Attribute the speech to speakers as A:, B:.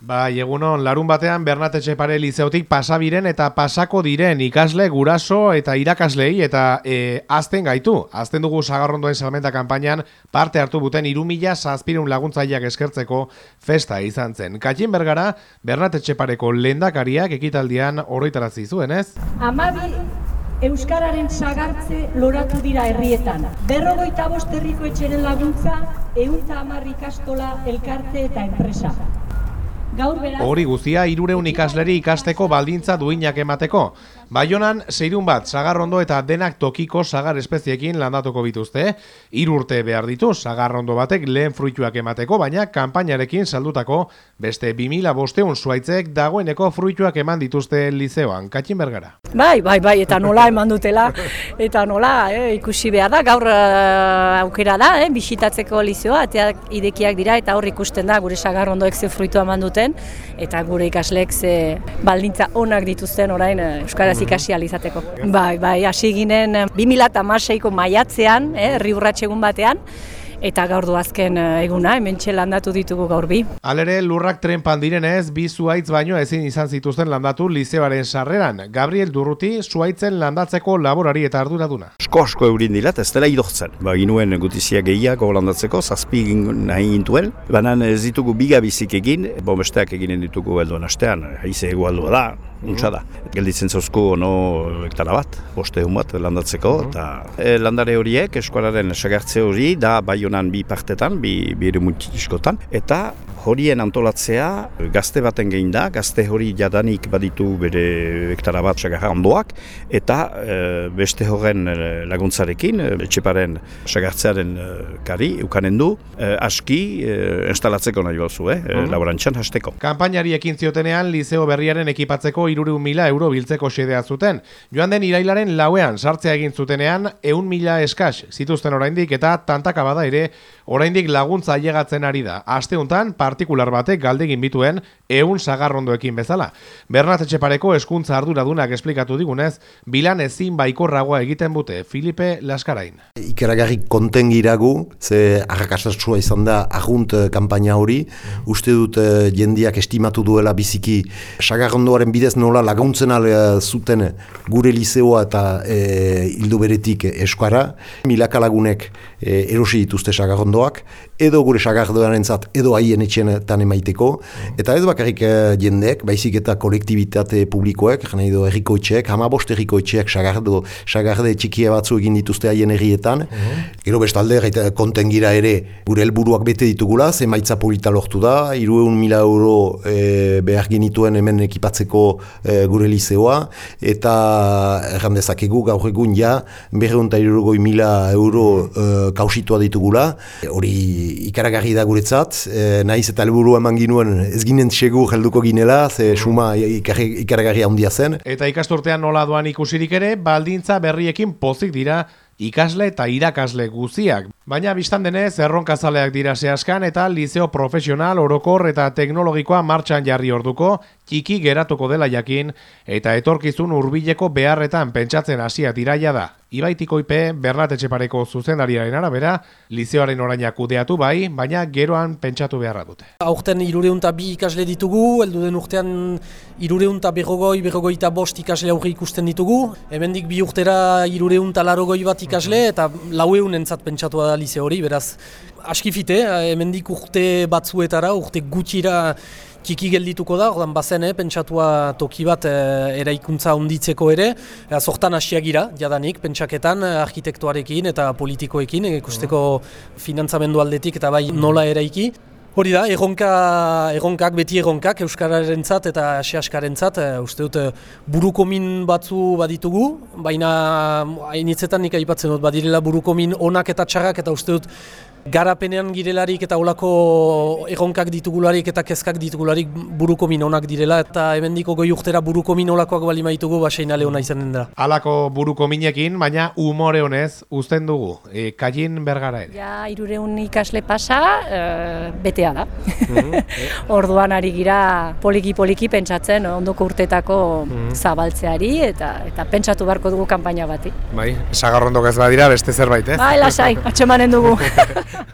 A: Bai, egunon, larun batean Bernat Etxepare lizeotik pasabiren eta pasako diren ikasle, guraso eta irakaslei eta e, azten gaitu. Azten dugu sagarrondoen salmenta kanpainan parte hartu buten irumila zazpirun laguntzaileak eskertzeko festa izan zen. Katxin bergara, Bernat Etxepareko lendakariak ekitaldian oroitarazi zuen, ez?
B: Amabi Euskararen sagartze loratu dira herrietan. Berrogeita bost herriko etxeren laguntza, eunta hamar ikastola, elkarte eta enpresa. Gaur beraz...
A: Hori guztia irureun ikasleri ikasteko baldintza duinak emateko. Baionan, zeirun bat, sagarrondo eta denak tokiko sagar espeziekin landatuko bituzte. Hiru urte behar ditu, sagarrondo batek lehen fruituak emateko, baina kanpainarekin saldutako beste 2000 bosteun zuaitzek dagoeneko fruituak eman dituzte lizeoan. Katxin bergara.
C: Bai, bai, bai, eta nola eman dutela, eta nola eh, ikusi behar da, gaur eh, aukera da, eh, bisitatzeko lizioa, ateak idekiak dira, eta hor ikusten da, gure sagarrondoek ze fruitu eman duten, eta gure ikasleek ze baldintza onak dituzten orain eh, Euskaraz ikasi alizateko. Bai, bai, hasi ginen eh, 2006ko maiatzean, eh, herri urratxe egun batean, eta gaur du azken eh, eguna, hemen landatu ditugu gaur bi.
A: Alere, lurrak trenpan direnez, bi zuaitz baino ezin izan zituzten landatu lizeoaren sarreran. Gabriel Durruti, zuaitzen landatzeko laborari eta arduraduna.
D: Asko asko eurin dira, eta ez dela idortzen. Ba, ginuen gutizia gehiago landatzeko, zazpi egin nahi gintuen. Banan ez ditugu bigabizik egin, bomesteak eginen ditugu helduen astean, haize egualdua da, untsa da. Gelditzen zauzku ono hektara bat, boste egun bat landatzeko, eta e, landare horiek, eskualaren sagartze hori, da baionan bi partetan, bi, bi eremutiskotan, eta horien antolatzea gazte baten gehin da, gazte hori jadanik baditu bere hektara bat sagarra ondoak, eta e, beste horren e, laguntzarekin, etxeparen sagartzearen e, kari, ukanen du, e, aski e, instalatzeko nahi balzu, eh, e, laborantxan hasteko.
A: Kanpainari ekin ziotenean liceo berriaren ekipatzeko irureun mila euro biltzeko xedea zuten. Joan den irailaren lauean sartzea egin zutenean eun mila eskas zituzten oraindik eta tantaka bada ere oraindik laguntza ailegatzen ari da. Asteuntan partikular batek galdegin bituen eun sagarrondoekin bezala. Bernat Etxepareko eskuntza arduradunak esplikatu digunez, bilan ezin baikorragoa egiten bute Filipe Laskarain.
E: Ikeragarri konten giragu, ze arrakasatsua izan da agunt eh, kanpaina hori, uste dut eh, jendiak estimatu duela biziki sagarrondoaren bidez nola laguntzen ale zuten gure lizeoa eta e, hildu beretik eskara, milaka lagunek e, erosi dituzte sagarrondoak, edo gure sagardoaren zat, edo haien etxenetan emaiteko, eta ez bakarrik e, jendeek, baizik eta kolektibitate publikoek, jena edo errikoetxeek, hamabost errikoetxeak sagardo, sagarde txikia batzu egin dituzte haien herrietan, gero bestalde, gaita konten gira ere, gure helburuak bete ditugula, zemaitza polita lortu da, irueun mila euro e, behar genituen hemen ekipatzeko e, gure lizeoa, eta erran dezakegu gaur egun ja, berreun eta irurogoi mila euro e, kausitua ditugula, hori ikaragarri da guretzat, e, nahiz eta helburu eman ginuen ez ginen txegu helduko ginela, ze suma ikarri- ikaragarri handia zen,
A: Eta ikasturtean nola doan ikusirik ere, baldintza berriekin pozik dira ikasle eta irakasle guziak. Baina biztan denez, erronkazaleak dira zehaskan eta liceo profesional, orokor eta teknologikoa martxan jarri orduko, txiki geratuko dela jakin, eta etorkizun hurbileko beharretan pentsatzen hasia tiraia da. Ibaitiko ipe, Bernat Etxepareko zuzendariaren arabera, lizeoaren oraina kudeatu bai, baina geroan pentsatu beharra dute.
F: Aurten irureunta bi ikasle ditugu, heldu den urtean irureunta berrogoi, berrogoita bost ikasle aurre ikusten ditugu. Hemendik bi urtera irureunta larogoi bat ikasle eta laueun entzat pentsatu da lize hori, beraz askifite, hemendik urte batzuetara, urte gutxira txiki geldituko da, ordan bazen, eh, pentsatua toki bat eh, eraikuntza onditzeko ere, Beraz, hortan hasiak jadanik, pentsaketan, eh, arkitektuarekin eta politikoekin, eh, ikusteko finantzamendu aldetik eta bai nola eraiki. Hori da, erronka, erronkak, beti erronkak, Euskararentzat eta Asiaskarentzat, e, uste dut, eh, burukomin batzu baditugu, baina hainitzetan nik aipatzen dut, badirela burukomin onak eta txarrak, eta uste dut, garapenean girelarik eta olako erronkak ditugularik eta kezkak ditugularik buruko min onak direla eta hemendiko goi urtera buruko min olakoak bali maitugu basein ale ona izanen da.
A: Halako buruko minekin, baina umore honez uzten dugu. E, Kajin bergara ere.
C: Ja, irureun ikasle pasa, eh, betea da. Orduan ari gira poliki-poliki pentsatzen ondoko urtetako zabaltzeari eta eta pentsatu beharko dugu kanpaina bati.
A: Bai, sagarrondok ez badira beste zerbait, ez?
C: Bai, lasai, atxemanen dugu.